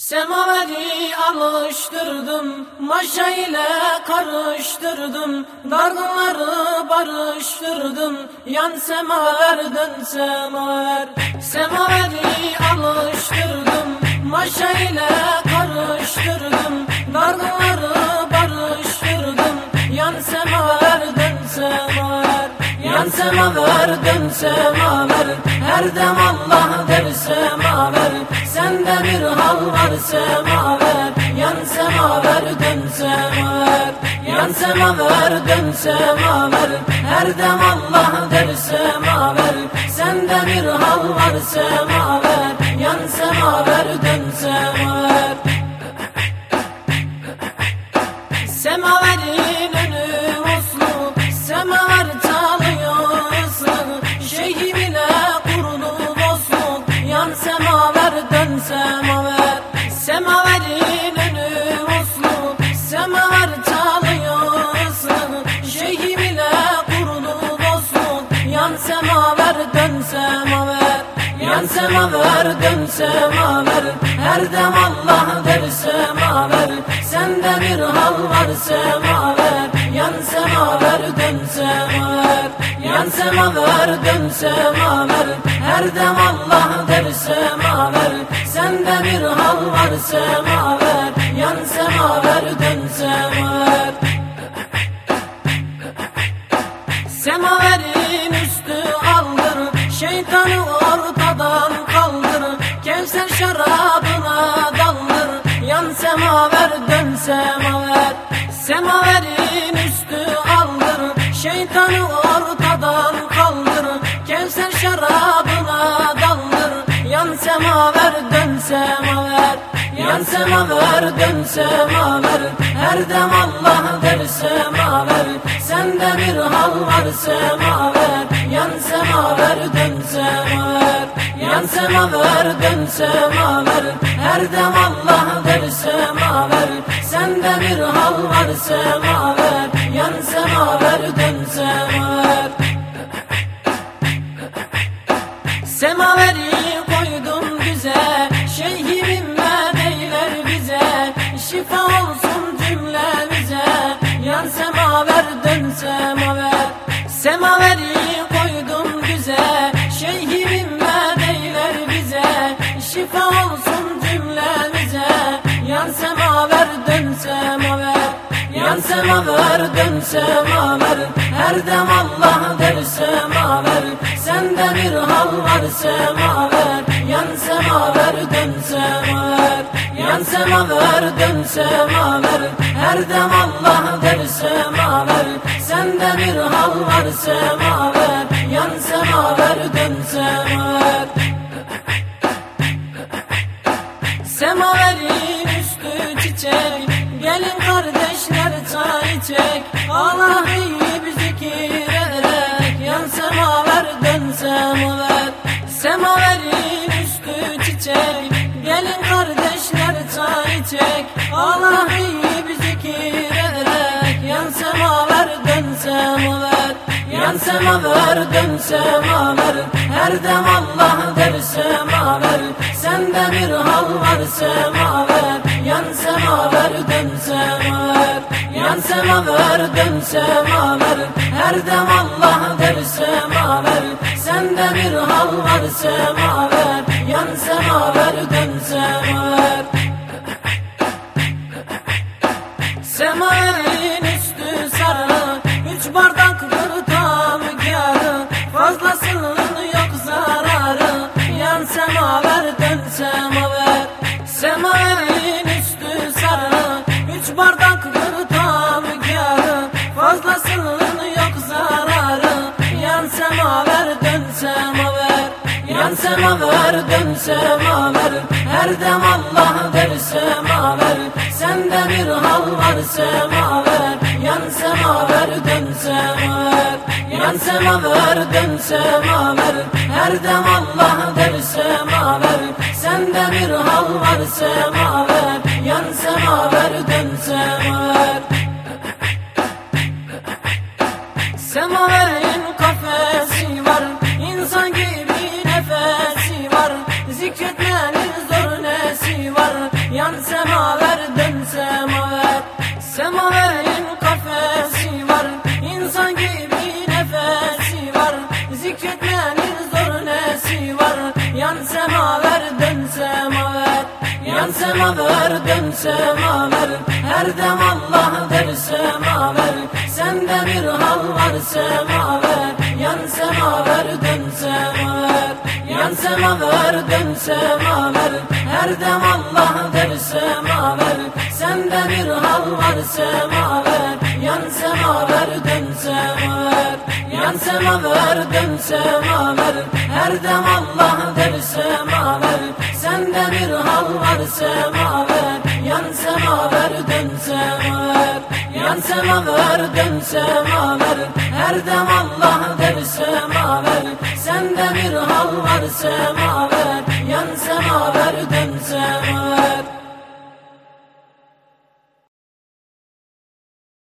Semaveri alıştırdım, maşa ile karıştırdım, dargınları barıştırdım, yan semaver dön semaver. Semaveri alıştırdım, maşa ile karıştırdım, dargınları barıştırdım, yan semaver dön semaver. Yan semaver dön semaver, her dem Allah der semaver. Sende bir hal var semaver. Yan semaver dön semaver. Yan semaver dön semaver. Her dem Allah der semaver. Sende bir hal var semaver. Yan semaver dön semaver semaver Semaverin önü muslu Semaver çalıyor ıslık Şeyhi bile kurdu dostluk Yan semaver dön semaver Yan semaver dön semaver. Her dem Allah der semaver Sende bir hal var semaver. Yan semaver dön semaver Yan semaver dön semaver Her dem Allah der semaver Sende bir hal var semaver Yan semaver dön semaver Semaverin üstü aldır. Şeytanı ortadan kaldır. Kevser şarabına daldır. Yan semaver dön semaver Semaverin Yan semaver dön semaver Her dem Allah der semaver. Sende bir hal var semaver Yan semaver dön semaver. Yan semaver dön semaver Her dem Allah der semaver. Sende bir hal var semaver Yan semaver dön semaver Semaver dön semaver Her dem Allah der semaver Sende bir hal var semaver Yan semaver dön semaver Yan semaver dön semaver Her dem Allah der semaver Sende bir hal var semaver Yan semaver dön semaver Semaverin üstü çiçek kardeşler çay içek Allah bir zikir ederek Yan semaver dön semaver. Semaverin üstü çiçek. Gelin kardeşler çay içek Allah bir zikir ederek Yan semaver dön semaver. Yan semaver dön semaver. Her dem Allah der semaver. Sende bir hal var semaver. Yan semaver dön semaver Yan semaver dön semaver. Her dem Allah der semaver. Sende bir hal var semaver. Yan semaver dön semaver Yan semaver dön semaver Her dem Allah der semaver Sende bir hal var semaver Yan semaver dön semaver Yan semaver dön semaver Her dem Allah der semaver Sende bir hal var semaver Yan semaver dön semaver Semaverin nefesi var. Zikretmenin zor nesi var? Yan semaver dön semaver Semaverin kafesi var. İnsan gibi nefesi var. Zikretmenin zor nesi var? Yan semaver dön semaver Yan semaver dön semaver Her dem Allah der semaver Sende bir hal var semaver semaver dön semaver Her dem Allah der semaver Sende bir hal var semaver Yan semaver dön semaver Yan semaver dön semaver Her dem Allah der semaver Sende bir hal var semaver Yan semaver dön semaver Yan semaver dön semaver Her dem Allah der semaver Sende bir hal semaver Yan semaver dön semaver